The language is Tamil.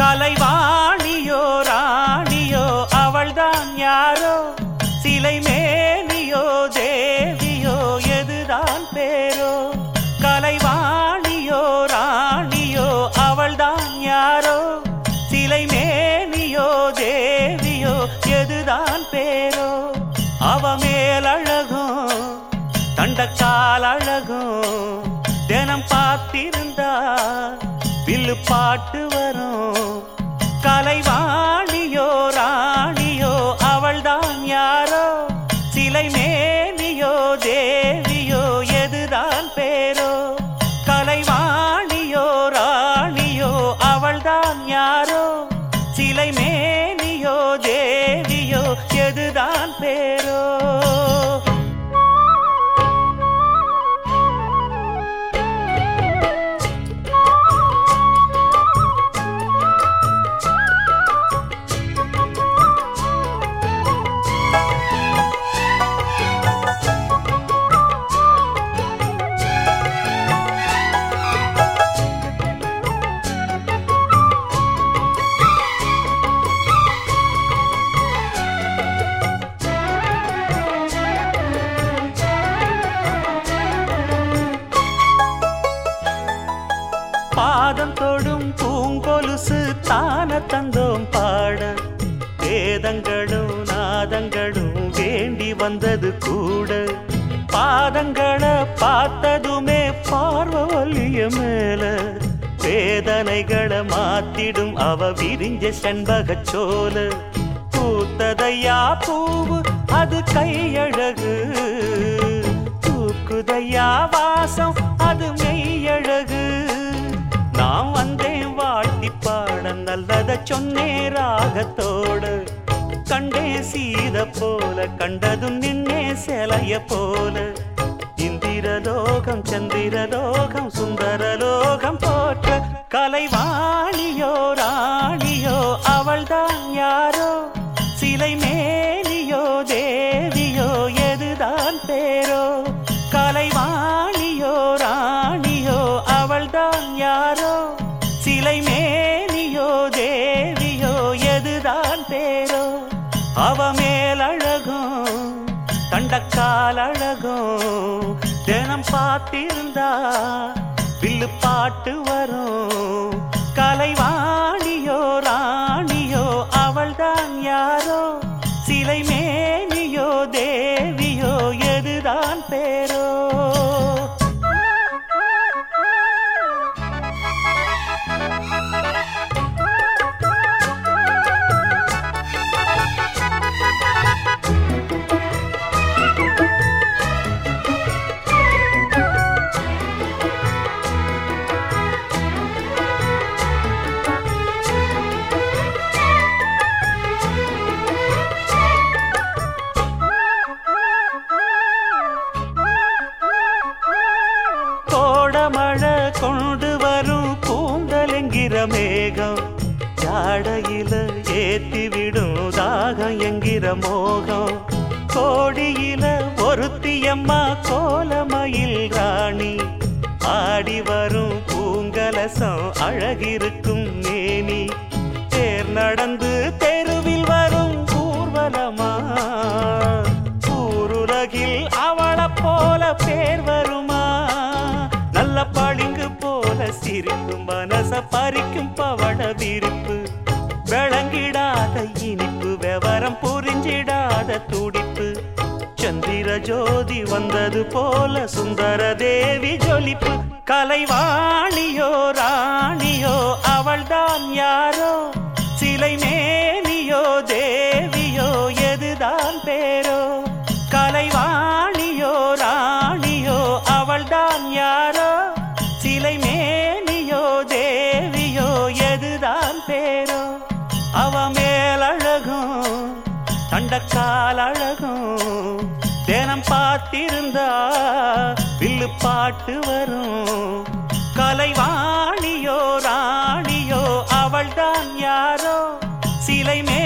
கலைவாணியோ ராணியோ அவள்தான் யாரோ? சிலை மேனியோ தேவியோ எதுதான் பேரோ? கலைவாணியோ ராணியோ அவள்தான் யாரோ? சிலை மேனியோ தேவியோ எதுதான் பேரோ? அவ மேலழகும் தண்டக்கால் அழகும் தினம் பார்த்திருந்தா வில்லு பாட்டு கலைவா பாதம் தொடும் பூங்கொலுசு தான தந்தோம் பாட. வேதங்களும் நாதங்களும் வேண்டி வந்தது கூட. பாதங்களை பார்த்ததுமே பார்வலிய மேல. வேதனைகளை மாத்திடும் அவ விரிஞ்ச செண்பகச் சோல பூத்ததையா பூவு அது கையழகு. தூக்குதையா வாசம் அது பாட நல்லத சொன்னே ராகத்தோடு. கண்டே சீத போல கண்டதும் நின்னே சிலைய போல. இந்திரலோகம் சந்திரலோகம் சுந்தரலோகம் போற்ற கலைவாணியோ ராணியோ அவள்தான் யாரோ? சிலை பேரோ அவ மேல் அழகும் தண்டக்கால் அழகும் தினம் பார்த்திருந்தா வில்லு பாட்டு வரும். கலைவாணியோ ராணியோ அவள்தான் யாரோ சிலை மேனியோ தேவியோ எதுதான் பேரோ ஜாடையில ஏத்திவிடும் தாகம் என்கிற மோகம். கோடியில ஒருத்தியம்மா கோலமயில் ராணி. ஆடி வரும் பூங்கலசம் அழகிருக்கும் மேனி. தேர் நடந்து பறிக்கும் பவள விரிப்பு. விளங்கிடாத இனிப்பு விவரம் புரிஞ்சிடாத துடிப்பு. சந்திர ஜோதி வந்தது போல சுந்தர தேவி ஜொலிப்பு. கலைவாணியோ ராணியோ அவள்தான் யாரோ? சிலை மேனியோ தேவி தண்டக்கால் அழகும். தினம் பார்த்திருந்தா வில்லு பாட்டு வரும். கலைவாணியோ ராணியோ அவள்தான் யாரோ? சிலை மே